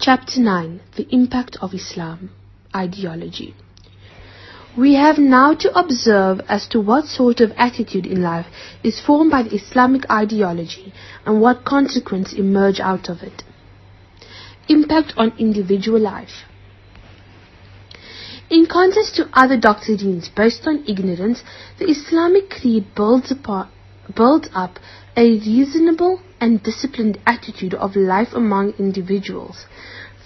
Chapter 9 The Impact of Islam. Ideology. We have now to observe as to what sort of attitude in life is formed by the Islamic ideology and what consequences emerge out of it. Impact on individual life. In contrast to other doctrines based on ignorance, the Islamic creed builds, upon, builds up a reasonable and disciplined attitude of life among individuals.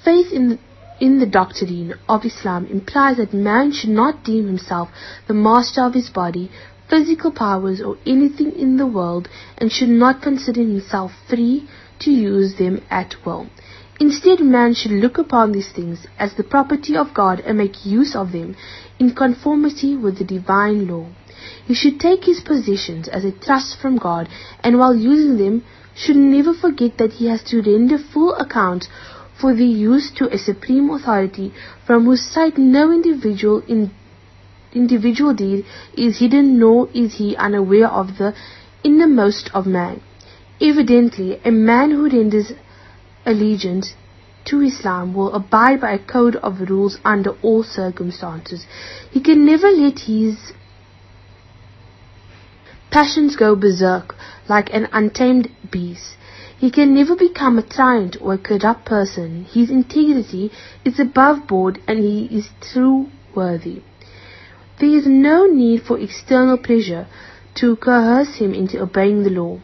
Faith in the, in the doctrine of Islam implies that man should not deem himself the master of his body, physical powers, or anything in the world, and should not consider himself free to use them at will. Instead, man should look upon these things as the property of God and make use of them in conformity with the divine law. He should take his possessions as a trust from God, and while using them, should never forget that he has to render full account for the use to a supreme authority from whose sight no individual in individual deed is hidden nor is he unaware of the innermost of man. Evidently, a man who renders allegiance to Islam will abide by a code of rules under all circumstances. He can never let his passions go berserk like an untamed beast. He can never become a tyrant or a corrupt person. His integrity is above board and he is true worthy. There is no need for external pressure to coerce him into obeying the law.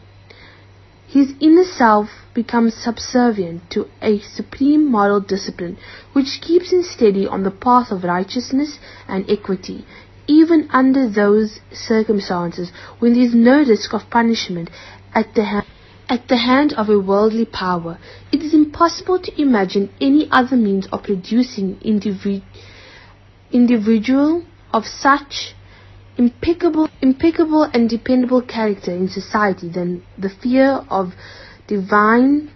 His inner self becomes subservient to a supreme moral discipline which keeps him steady on the path of righteousness and equity even under those circumstances when there is no risk of punishment at the, ha- at the hand of a worldly power, it is impossible to imagine any other means of producing individ- individual of such impeccable, impeccable and dependable character in society than the fear of divine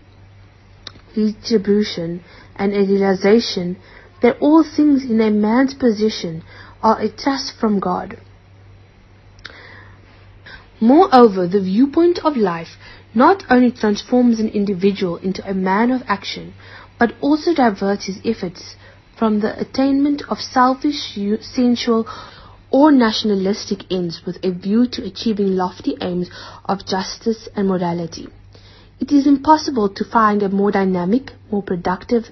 retribution and a realization that all things in a man's possession are a trust from God. Moreover, the viewpoint of life not only transforms an individual into a man of action, but also diverts his efforts from the attainment of selfish, sensual, or nationalistic ends with a view to achieving lofty aims of justice and morality. It is impossible to find a more dynamic, more productive,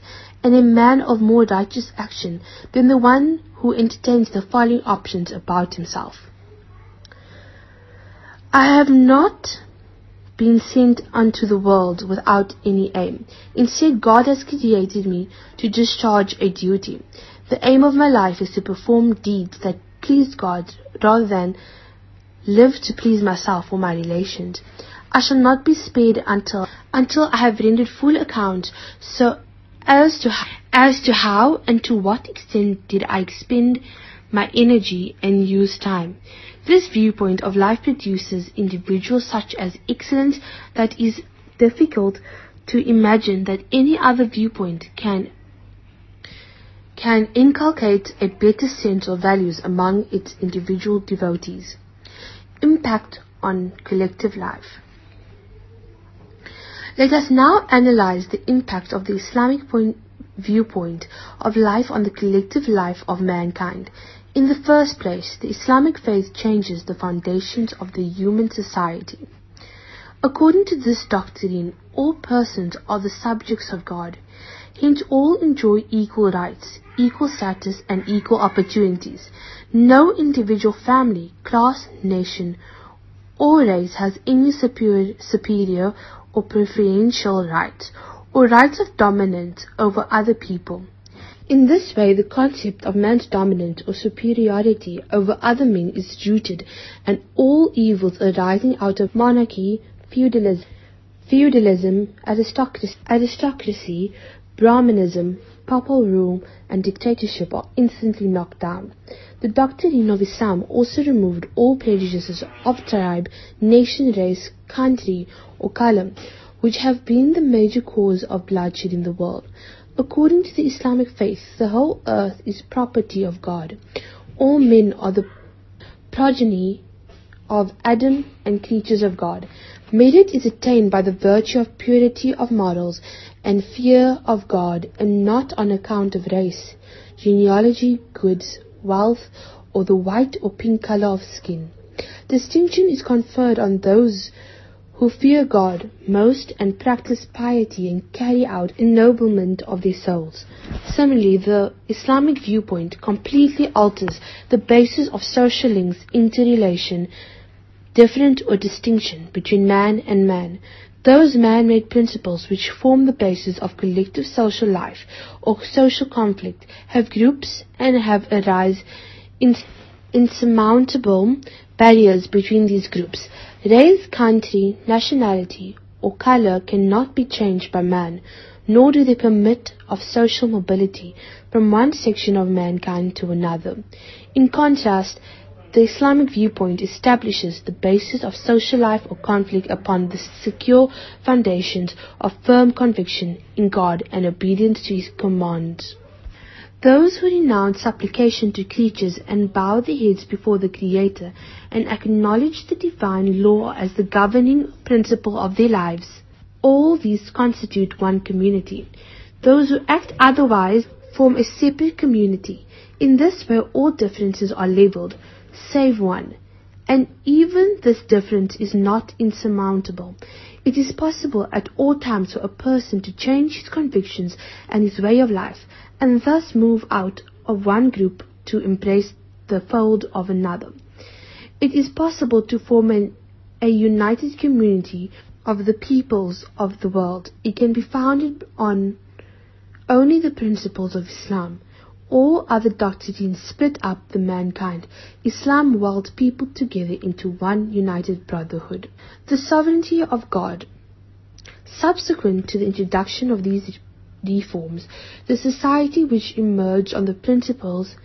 and a man of more righteous action than the one who entertains the following options about himself. I have not been sent unto the world without any aim. Instead, God has created me to discharge a duty. The aim of my life is to perform deeds that please God rather than live to please myself or my relations. I shall not be spared until until I have rendered full account so as to as to how and to what extent did I expend my energy and use time. This viewpoint of life produces individuals such as excellence that is difficult to imagine that any other viewpoint can can inculcate a better sense of values among its individual devotees. Impact on collective life. Let us now analyze the impact of the Islamic point, viewpoint of life on the collective life of mankind. In the first place, the Islamic faith changes the foundations of the human society. According to this doctrine, all persons are the subjects of God. Hence all enjoy equal rights, equal status, and equal opportunities. No individual family, class, nation, or race has any superior, superior or preferential rights, or rights of dominance over other people. In this way, the concept of man's dominance or superiority over other men is rooted, and all evils arising out of monarchy, feudalism, feudalism aristocracy, aristocracy Brahmanism, papal rule, and dictatorship are instantly knocked down. The doctrine of Islam also removed all prejudices of tribe, nation, race, country, or color, which have been the major cause of bloodshed in the world. According to the Islamic faith, the whole earth is property of God. All men are the progeny of Adam and creatures of God. Merit is attained by the virtue of purity of morals and fear of God, and not on account of race, genealogy, goods, wealth, or the white or pink color of skin. Distinction is conferred on those who fear God most and practice piety and carry out ennoblement of their souls. Similarly, the Islamic viewpoint completely alters the basis of social links, interrelation, difference or distinction between man and man. Those man-made principles which form the basis of collective social life or social conflict have groups and have arise in insurmountable barriers between these groups. Race, country, nationality, or color cannot be changed by man, nor do they permit of social mobility from one section of mankind to another. In contrast, the Islamic viewpoint establishes the basis of social life or conflict upon the secure foundations of firm conviction in God and obedience to His commands. Those who renounce supplication to creatures and bow their heads before the Creator and acknowledge the divine law as the governing principle of their lives, all these constitute one community. Those who act otherwise form a separate community. In this way all differences are labeled, save one. And even this difference is not insurmountable. It is possible at all times for a person to change his convictions and his way of life, and thus move out of one group to embrace the fold of another. It is possible to form an, a united community of the peoples of the world. It can be founded on only the principles of Islam. All other doctrines split up the mankind. Islam weld people together into one united brotherhood. The sovereignty of God. Subsequent to the introduction of these reforms, the society which emerged on the principles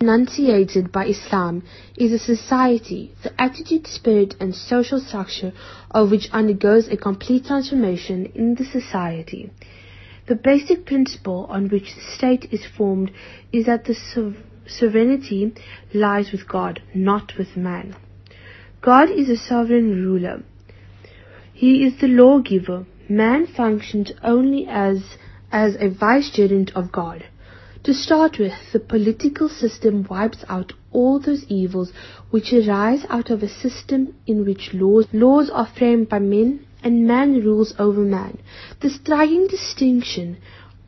enunciated by Islam is a society, the attitude, spirit, and social structure of which undergoes a complete transformation in the society. The basic principle on which the state is formed is that the sovereignty lies with God, not with man. God is a sovereign ruler. He is the lawgiver. Man functions only as as a vicegerent of God. To start with, the political system wipes out all those evils which arise out of a system in which laws, laws are framed by men and man rules over man. The striking distinction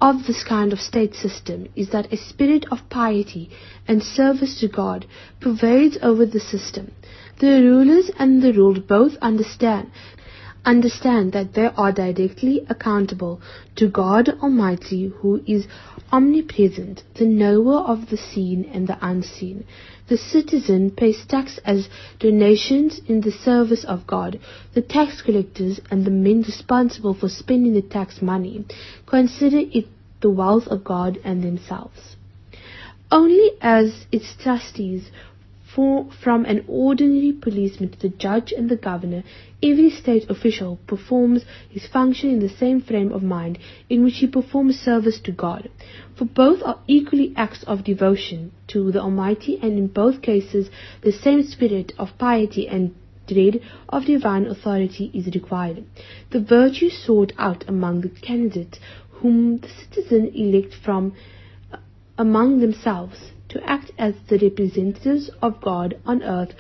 of this kind of state system is that a spirit of piety and service to God pervades over the system. The rulers and the ruled both understand understand that they are directly accountable to God Almighty who is omnipresent, the knower of the seen and the unseen. The citizen pays tax as donations in the service of God. The tax collectors and the men responsible for spending the tax money consider it the wealth of God and themselves. Only as its trustees for, from an ordinary policeman to the judge and the governor, every state official performs his function in the same frame of mind in which he performs service to God. For both are equally acts of devotion to the Almighty, and in both cases the same spirit of piety and dread of divine authority is required. The virtue sought out among the candidates whom the citizen elect from uh, among themselves to act as the representatives of God on earth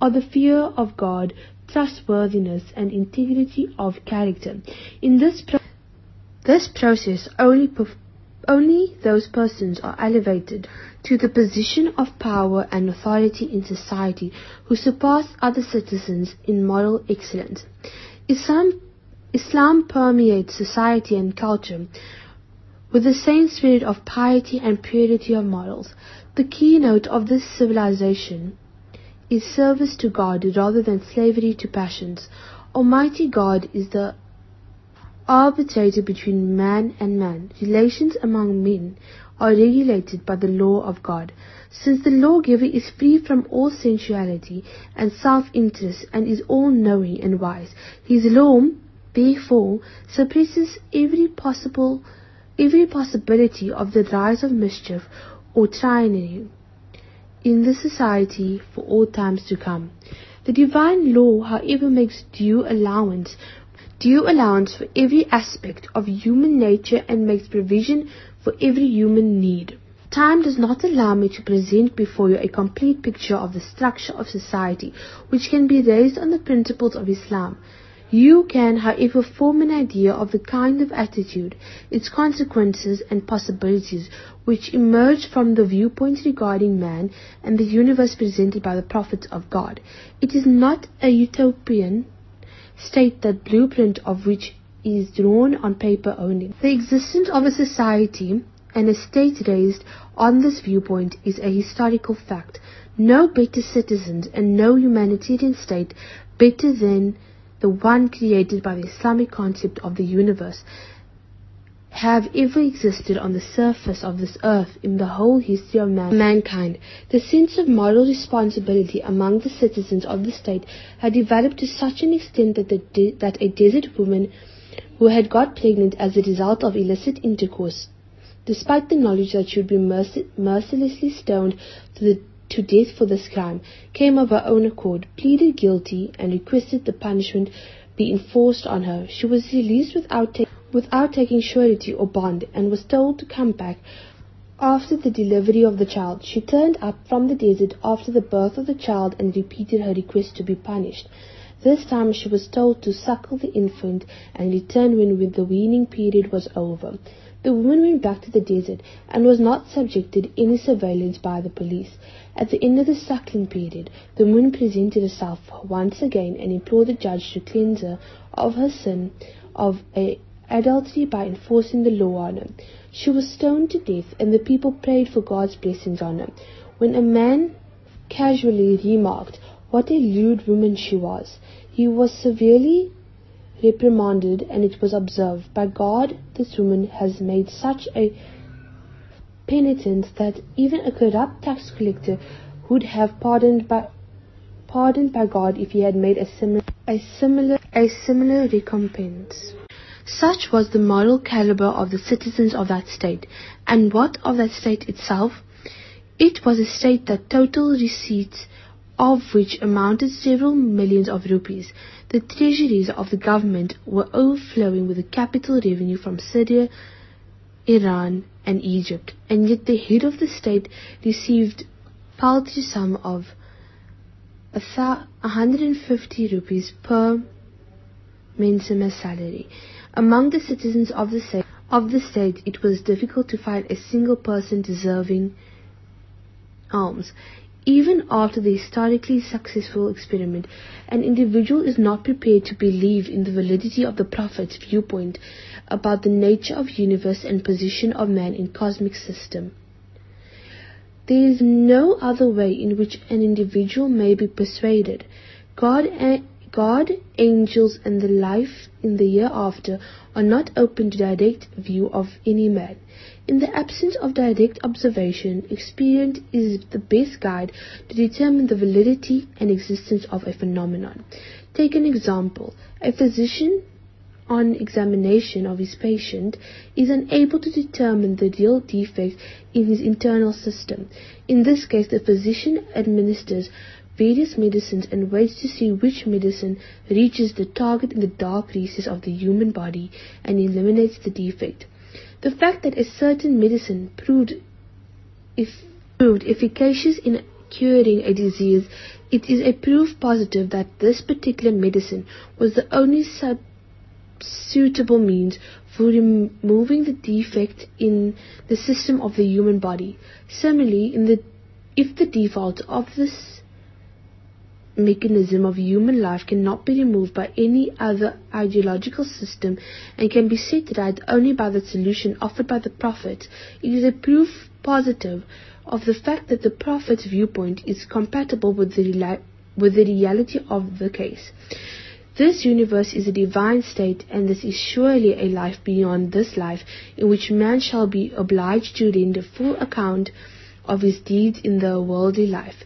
are the fear of God, trustworthiness, and integrity of character. In this pro- this process, only perf- only those persons are elevated to the position of power and authority in society who surpass other citizens in moral excellence. Islam, Islam permeates society and culture with the same spirit of piety and purity of morals. The keynote of this civilization is service to God rather than slavery to passions. Almighty God is the arbitrator between man and man. Relations among men are regulated by the law of God. Since the lawgiver is free from all sensuality and self-interest and is all-knowing and wise, his law, therefore, suppresses every possible every possibility of the rise of mischief or tyranny in the society for all times to come. The divine law, however, makes due allowance due allowance for every aspect of human nature and makes provision for every human need. Time does not allow me to present before you a complete picture of the structure of society which can be raised on the principles of Islam. You can, however, form an idea of the kind of attitude, its consequences and possibilities which emerge from the viewpoints regarding man and the universe presented by the prophets of God. It is not a utopian state that blueprint of which is drawn on paper only. The existence of a society and a state raised on this viewpoint is a historical fact. No better citizens and no humanitarian state better than the one created by the Islamic concept of the universe have ever existed on the surface of this earth in the whole history of man- mankind. The sense of moral responsibility among the citizens of the state had developed to such an extent that, de- that a desert woman who had got pregnant as a result of illicit intercourse, despite the knowledge that she would be merc- mercilessly stoned to, the, to death for this crime, came of her own accord, pleaded guilty, and requested the punishment be enforced on her. She was released without taking without taking surety or bond and was told to come back after the delivery of the child. She turned up from the desert after the birth of the child and repeated her request to be punished. This time she was told to suckle the infant and return when the weaning period was over. The woman went back to the desert and was not subjected to any surveillance by the police. At the end of the suckling period, the woman presented herself once again and implored the judge to cleanse her of her sin of adultery by enforcing the law on her. She was stoned to death, and the people prayed for God's blessings on her. When a man casually remarked what a lewd woman she was, he was severely reprimanded, and it was observed, By God, this woman has made such a penitence that even a corrupt tax collector would have pardoned by pardoned by God if he had made a similar a similar a similar recompense. Such was the moral caliber of the citizens of that state. And what of that state itself? It was a state that total receipts of which amounted several millions of rupees. The treasuries of the government were overflowing with the capital revenue from Syria, Iran, and Egypt, and yet the head of the state received paltry sum of a 150 rupees per mensem as salary. Among the citizens of the, of the state, it was difficult to find a single person deserving alms. Even after the historically successful experiment, an individual is not prepared to believe in the validity of the Prophet's viewpoint about the nature of universe and position of man in cosmic system. There is no other way in which an individual may be persuaded. God God, angels, and the life in the hereafter are not open to direct view of any man. In the absence of direct observation, experience is the best guide to determine the validity and existence of a phenomenon. Take an example. A physician on examination of his patient is unable to determine the real defect in his internal system. In this case, the physician administers various medicines and waits to see which medicine reaches the target in the dark recesses of the human body and eliminates the defect. The fact that a certain medicine proved, if, proved efficacious in curing a disease, it is a proof positive that this particular medicine was the only sub suitable means for removing the defect in the system of the human body. Similarly, in the, if the default of this mechanism of human life cannot be removed by any other ideological system and can be set right only by the solution offered by the Prophet, it is a proof positive of the fact that the Prophet's viewpoint is compatible with the, with the reality of the case. This universe is a divine state, and this is surely a life beyond this life, in which man shall be obliged to render full account of his deeds in the worldly life.